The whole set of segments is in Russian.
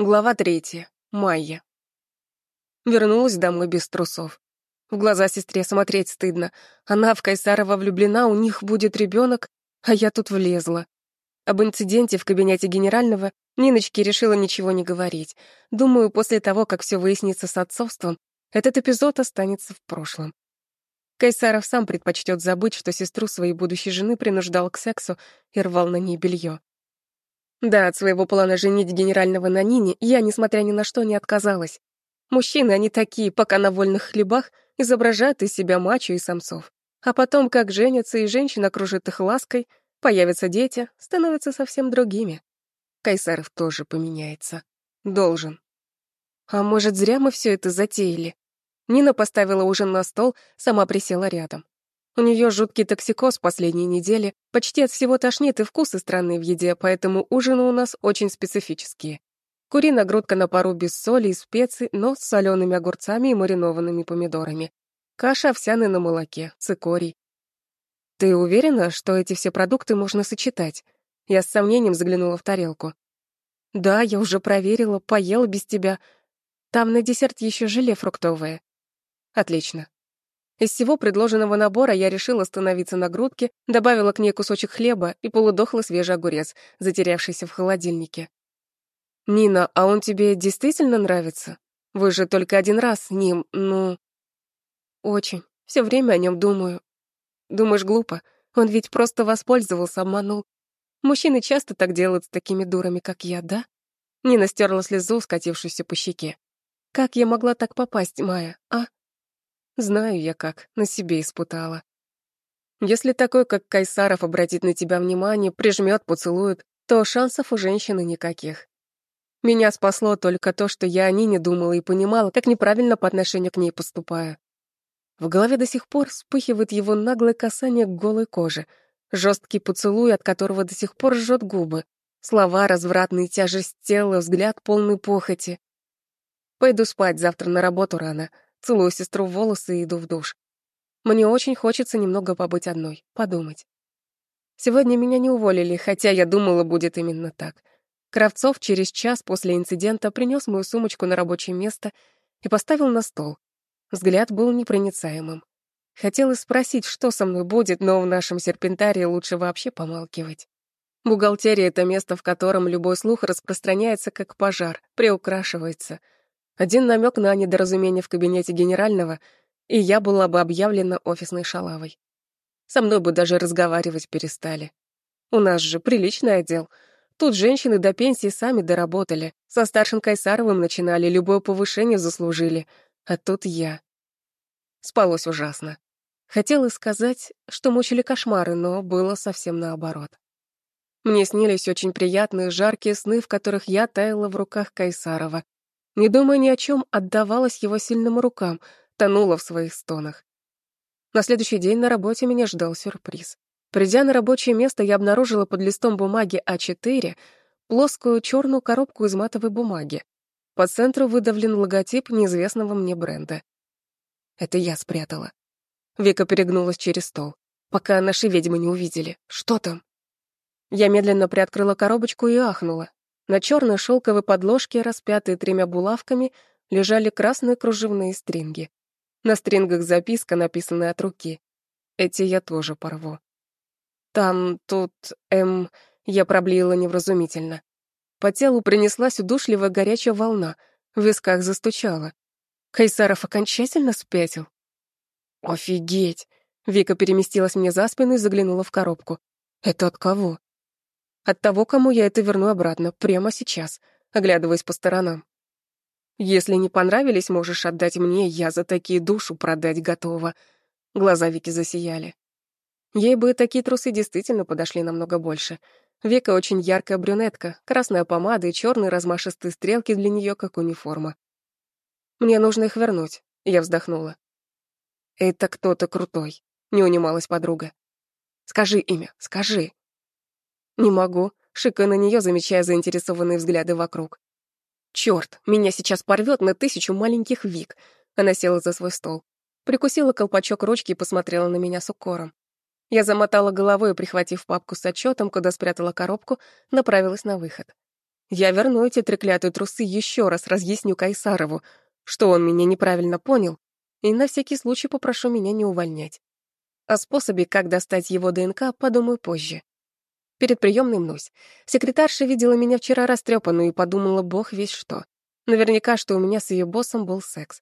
Глава третья. Майя. Вернулась домой без трусов. В глаза сестре смотреть стыдно. Она в Кайсарова влюблена, у них будет ребенок, а я тут влезла. Об инциденте в кабинете генерального Ниночке решила ничего не говорить. Думаю, после того, как все выяснится с отцовством, этот эпизод останется в прошлом. Кайсаров сам предпочтет забыть, что сестру своей будущей жены принуждал к сексу и рвал на ней белье. Да, от своего плана женить генерального на Нине я, несмотря ни на что, не отказалась. Мужчины, они такие, пока на вольных хлебах, изображают из себя мачо и самцов. А потом, как женятся, и женщина кружит их лаской, появятся дети, становятся совсем другими. Кайсаров тоже поменяется. Должен. А может, зря мы все это затеяли? Нина поставила ужин на стол, сама присела рядом. У нее жуткий токсикоз последние недели, почти от всего тошнит и вкусы странные в еде, поэтому ужины у нас очень специфические. Куриная грудка на пару без соли и специй, но с солеными огурцами и маринованными помидорами. Каша овсяная на молоке, цикорий. «Ты уверена, что эти все продукты можно сочетать?» Я с сомнением заглянула в тарелку. «Да, я уже проверила, поела без тебя. Там на десерт еще желе фруктовое». «Отлично. Из всего предложенного набора я решила остановиться на грудке, добавила к ней кусочек хлеба и полудохлый свежий огурец, затерявшийся в холодильнике. «Нина, а он тебе действительно нравится? Вы же только один раз с ним, ну...» «Очень. Все время о нем думаю». «Думаешь, глупо? Он ведь просто воспользовался, обманул. Мужчины часто так делают с такими дурами, как я, да?» Нина стерла слезу, скатившуюся по щеке. «Как я могла так попасть, Майя, а?» Знаю я как, на себе испытала. Если такой, как Кайсаров, обратит на тебя внимание, прижмет, поцелует, то шансов у женщины никаких. Меня спасло только то, что я о ней не думала и понимала, как неправильно по отношению к ней поступаю. В голове до сих пор вспыхивает его наглое касание к голой коже, жесткий поцелуй, от которого до сих пор жжет губы, слова развратные, тяжесть тела, взгляд полный похоти. Пойду спать, завтра на работу рано — Целую сестру в волосы и иду в душ. Мне очень хочется немного побыть одной, подумать. Сегодня меня не уволили, хотя я думала, будет именно так. Кравцов через час после инцидента принес мою сумочку на рабочее место и поставил на стол. Взгляд был непроницаемым. Хотелось спросить, что со мной будет, но в нашем серпентарии лучше вообще помалкивать. Бухгалтерия — это место, в котором любой слух распространяется как пожар, приукрашивается — один намек на недоразумение в кабинете генерального, и я была бы объявлена офисной шалавой. Со мной бы даже разговаривать перестали. У нас же приличный отдел. Тут женщины до пенсии сами доработали. Со старшим Кайсаровым начинали, любое повышение заслужили. А тут я. Спалось ужасно. Хотела сказать, что мучили кошмары, но было совсем наоборот. Мне снились очень приятные, жаркие сны, в которых я таяла в руках Кайсарова, не думая ни о чем, отдавалась его сильным рукам, тонула в своих стонах. На следующий день на работе меня ждал сюрприз. Придя на рабочее место, я обнаружила под листом бумаги А4 плоскую черную коробку из матовой бумаги. По центру выдавлен логотип неизвестного мне бренда. Это я спрятала. Вика перегнулась через стол. Пока наши ведьмы не увидели. Что там? Я медленно приоткрыла коробочку и ахнула. На черной шелковой подложке, распятые тремя булавками, лежали красные кружевные стринги. На стрингах записка, написанная от руки. Эти я тоже порву. Там, тут, эм... Я проблеяла невразумительно. По телу принеслась удушливая горячая волна, в висках застучала. Кайсаров окончательно спятил. «Офигеть!» Вика переместилась мне за спину и заглянула в коробку. «Это от кого?» От того, кому я это верну обратно, прямо сейчас, оглядываясь по сторонам. Если не понравились, можешь отдать мне, я за такие душу продать готова. Глаза Вики засияли. Ей бы такие трусы действительно подошли намного больше. Века очень яркая брюнетка, красная помада и черные размашистые стрелки для нее как униформа. Мне нужно их вернуть, я вздохнула. Это кто-то крутой, не унималась подруга. Скажи имя, скажи. «Не могу», — шикая на нее, замечая заинтересованные взгляды вокруг. «Чёрт, меня сейчас порвет на тысячу маленьких вик». Она села за свой стол. Прикусила колпачок ручки и посмотрела на меня с укором. Я замотала головой прихватив папку с отчетом, куда спрятала коробку, направилась на выход. Я верну эти треклятые трусы еще раз разъясню Кайсарову, что он меня неправильно понял, и на всякий случай попрошу меня не увольнять. О способе, как достать его ДНК, подумаю позже. Перед приемной мнусь. Секретарша видела меня вчера растрепанную и подумала, бог весь что. Наверняка, что у меня с ее боссом был секс.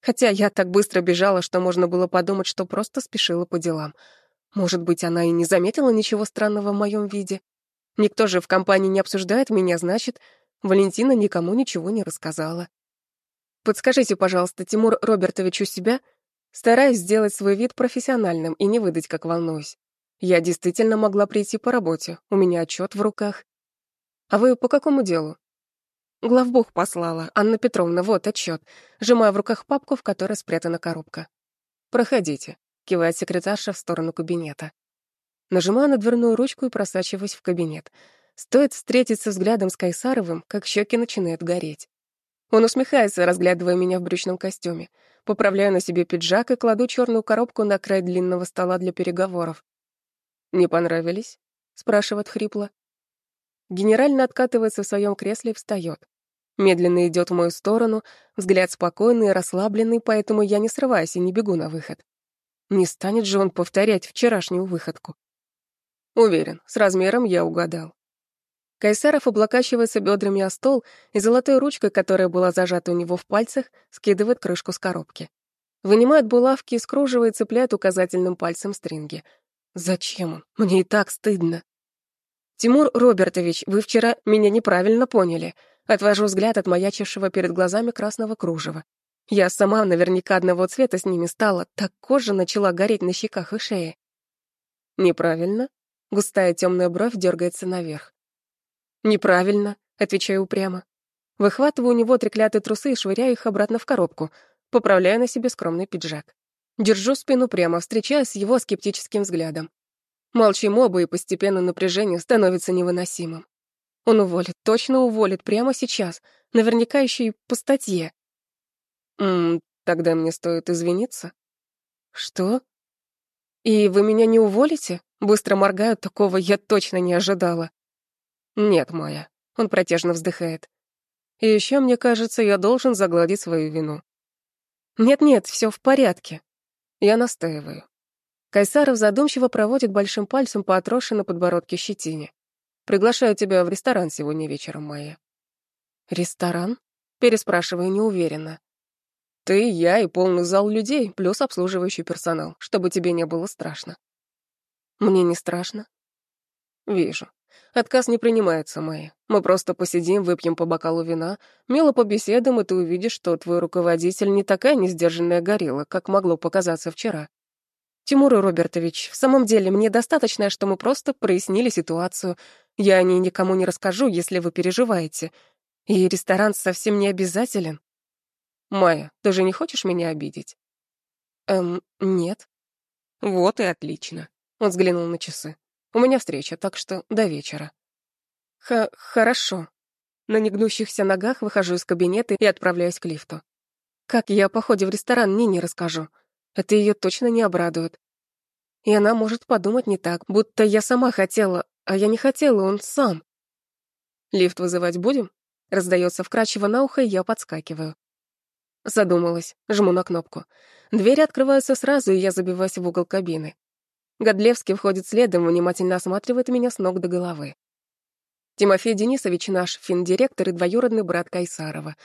Хотя я так быстро бежала, что можно было подумать, что просто спешила по делам. Может быть, она и не заметила ничего странного в моем виде. Никто же в компании не обсуждает меня, значит, Валентина никому ничего не рассказала. Подскажите, пожалуйста, Тимур Робертович у себя? Стараюсь сделать свой вид профессиональным и не выдать, как волнуюсь. Я действительно могла прийти по работе, у меня отчет в руках. А вы по какому делу? Главбух послала, Анна Петровна, вот отчет. Сжимаю в руках папку, в которой спрятана коробка. Проходите, кивает секретарша в сторону кабинета. Нажимаю на дверную ручку и просачиваюсь в кабинет. Стоит встретиться взглядом с Кайсаровым, как щеки начинают гореть. Он усмехается, разглядывая меня в брючном костюме. Поправляю на себе пиджак и кладу черную коробку на край длинного стола для переговоров. «Не понравились?» — спрашивает хрипло. Генерально откатывается в своем кресле и встает. Медленно идет в мою сторону, взгляд спокойный и расслабленный, поэтому я не срываюсь и не бегу на выход. Не станет же он повторять вчерашнюю выходку. Уверен, с размером я угадал. Кайсаров облокачивается бедрами о стол и золотой ручкой, которая была зажата у него в пальцах, скидывает крышку с коробки. Вынимает булавки из кружева и цепляет указательным пальцем стринги. Зачем он? Мне и так стыдно. Тимур Робертович, вы вчера меня неправильно поняли. Отвожу взгляд от маячившего перед глазами красного кружева. Я сама наверняка одного цвета с ними стала, так кожа начала гореть на щеках и шее. Неправильно? Густая темная бровь дергается наверх. «Неправильно», — отвечаю упрямо. Выхватываю у него треклятые трусы и швыряю их обратно в коробку, поправляя на себе скромный пиджак. Держу спину прямо, встречаясь с его скептическим взглядом. Молчим оба, и постепенно напряжение становится невыносимым. Он уволит, точно уволит, прямо сейчас, наверняка еще и по статье. Ммм, тогда мне стоит извиниться. Что? И вы меня не уволите? Быстро моргаю, такого я точно не ожидала. Нет, Майя. Он протяжно вздыхает. И еще мне кажется, я должен загладить свою вину. Нет-нет, все в порядке. Я настаиваю. Кайсаров задумчиво проводит большим пальцем по отросшей подбородке щетине. Приглашаю тебя в ресторан сегодня вечером, Майя. Ресторан? Переспрашиваю неуверенно. Ты, я и полный зал людей, плюс обслуживающий персонал, чтобы тебе не было страшно. Мне не страшно. Вижу. Отказ не принимается, Майя. Мы просто посидим, выпьем по бокалу вина, мило побеседуем, и ты увидишь, что твой руководитель не такая несдержанная горилла, как могло показаться вчера. Тимур Робертович, в самом деле, мне достаточно, что мы просто прояснили ситуацию. Я о ней никому не расскажу, если вы переживаете. И ресторан совсем не обязателен. Майя, ты же не хочешь меня обидеть? Эм, нет. Вот и отлично. Он взглянул на часы. У меня встреча, так что до вечера. Х хорошо. На негнущихся ногах выхожу из кабинета и отправляюсь к лифту. Как я о походе в ресторан Нине расскажу. Это ее точно не обрадует. И она может подумать не так, будто я сама хотела, а я не хотела, он сам. Лифт вызывать будем? Раздается вкрадчиво на ухо, и я подскакиваю. Задумалась, жму на кнопку. Двери открываются сразу, и я забиваюсь в угол кабины. Годлевский входит следом, внимательно осматривает меня с ног до головы. Тимофей Денисович наш финдиректор и двоюродный брат Кайсарова.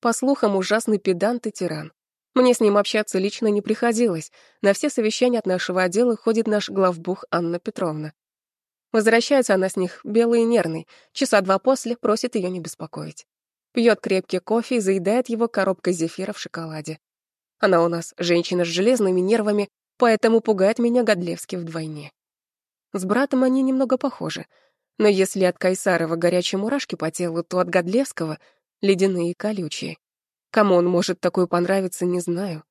По слухам, ужасный педант и тиран. Мне с ним общаться лично не приходилось. На все совещания от нашего отдела ходит наш главбух Анна Петровна. Возвращается она с них белый и нервный. Часа два после просит ее не беспокоить. Пьет крепкий кофе и заедает его коробкой зефира в шоколаде. Она у нас женщина с железными нервами, поэтому пугает меня Годлевский вдвойне. С братом они немного похожи, но если от Кайсарова горячие мурашки по телу, то от Годлевского — ледяные и колючие. Кому он может такой понравиться, не знаю.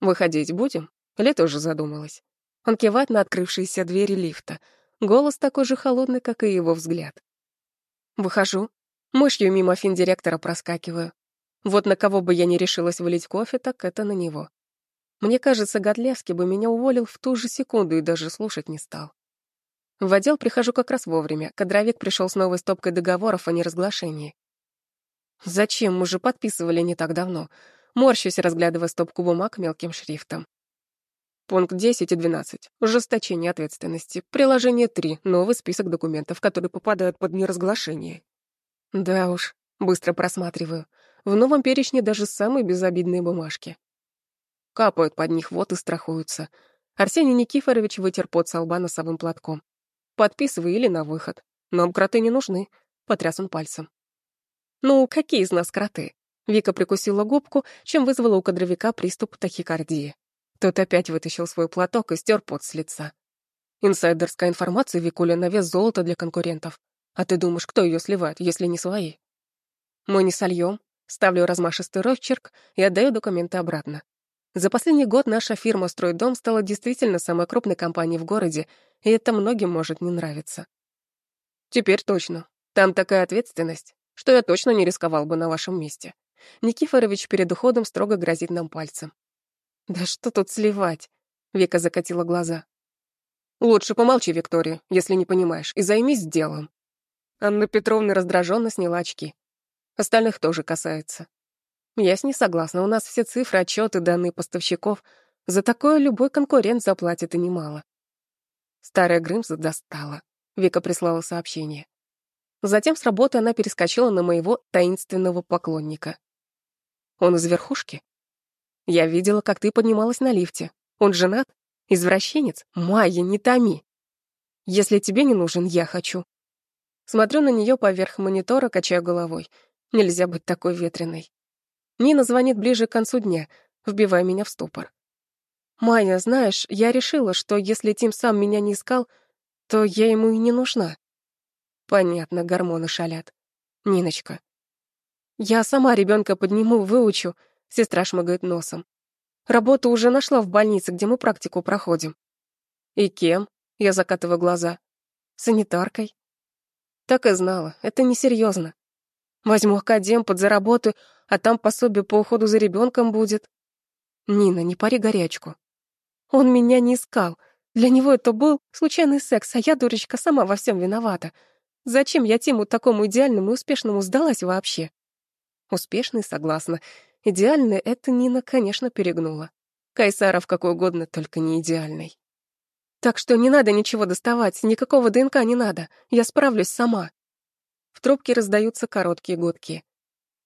Выходить будем? Лето уже задумалась. Он кивает на открывшиеся двери лифта. Голос такой же холодный, как и его взгляд. Выхожу. Мышью мимо финдиректора проскакиваю. Вот на кого бы я не решилась вылить кофе, так это на него. Мне кажется, Годлевский бы меня уволил в ту же секунду и даже слушать не стал. В отдел прихожу как раз вовремя. Кадровик пришел с новой стопкой договоров о неразглашении. Зачем? Мы же подписывали не так давно. Морщусь, разглядывая стопку бумаг мелким шрифтом. Пункт 10 и 12. Ужесточение ответственности. Приложение 3. Новый список документов, которые попадают под неразглашение. Да уж, быстро просматриваю. В новом перечне даже самые безобидные бумажки. Капают под них, вот и страхуются. Арсений Никифорович вытер пот со лба носовым платком. Подписывай или на выход. Нам кроты не нужны. Потряс он пальцем. Ну, какие из нас кроты? Вика прикусила губку, чем вызвала у кадровика приступ тахикардии. Тот опять вытащил свой платок и стер пот с лица. Инсайдерская информация, Викуля, на вес золота для конкурентов. А ты думаешь, кто ее сливает, если не свои? Мы не сольем. Ставлю размашистый росчерк и отдаю документы обратно. За последний год наша фирма «Стройдом» стала действительно самой крупной компанией в городе, и это многим может не нравиться. Теперь точно. Там такая ответственность, что я точно не рисковал бы на вашем месте. Никифорович перед уходом строго грозит нам пальцем. «Да что тут сливать?» — Вика закатила глаза. «Лучше помолчи, Виктория, если не понимаешь, и займись делом». Анна Петровна раздраженно сняла очки. Остальных тоже касается. Я с ней согласна, у нас все цифры, отчеты, данные поставщиков. За такое любой конкурент заплатит и немало. Старая Грымза достала. Вика прислала сообщение. Затем с работы она перескочила на моего таинственного поклонника. Он из верхушки? Я видела, как ты поднималась на лифте. Он женат? Извращенец? Майя, не томи. Если тебе не нужен, я хочу. Смотрю на нее поверх монитора, качаю головой. Нельзя быть такой ветреной. Нина звонит ближе к концу дня, вбивая меня в ступор. «Майя, знаешь, я решила, что если Тим сам меня не искал, то я ему и не нужна». Понятно, гормоны шалят. Ниночка. Я сама ребенка подниму, выучу, Сестра шмыгает носом. Работу уже нашла в больнице, где мы практику проходим. И кем? Я закатываю глаза. Санитаркой. Так и знала, это несерьезно. Возьму академ, подзаработаю, а там пособие по уходу за ребенком будет. Нина, не пари горячку. Он меня не искал. Для него это был случайный секс, а я, дурочка, сама во всем виновата. Зачем я Тиму такому идеальному и успешному сдалась вообще? Успешный, согласна. Идеальный это Нина, конечно, перегнула. Кайсаров какой угодно, только не идеальный. Так что не надо ничего доставать, никакого ДНК не надо. Я справлюсь сама. В трубке раздаются короткие гудки.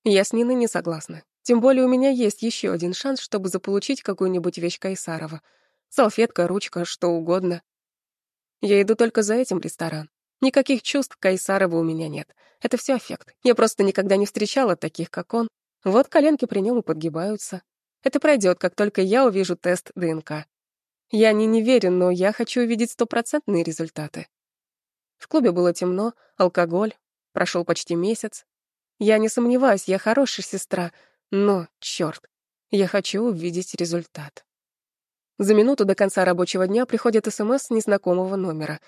Я с Ниной не согласна. Тем более у меня есть еще один шанс, чтобы заполучить какую-нибудь вещь Кайсарова. Салфетка, ручка, что угодно. Я иду только за этим ресторан. Никаких чувств к Кайсарову у меня нет. Это все аффект. Я просто никогда не встречала таких, как он, вот коленки при нем и подгибаются. Это пройдет, как только я увижу тест ДНК. Я не не верю, но я хочу увидеть стопроцентные результаты. В клубе было темно, алкоголь, прошел почти месяц. Я не сомневаюсь, я хорошая сестра, но, черт, я хочу увидеть результат. За минуту до конца рабочего дня приходит СМС с незнакомого номера.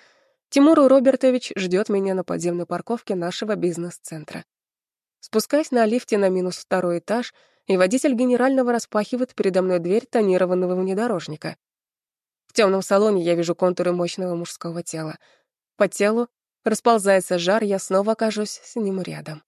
Тимур Робертович ждет меня на подземной парковке нашего бизнес-центра. Спускаясь на лифте на минус второй этаж, и водитель генерального распахивает передо мной дверь тонированного внедорожника. В темном салоне я вижу контуры мощного мужского тела. По телу расползается жар, я снова окажусь с ним рядом.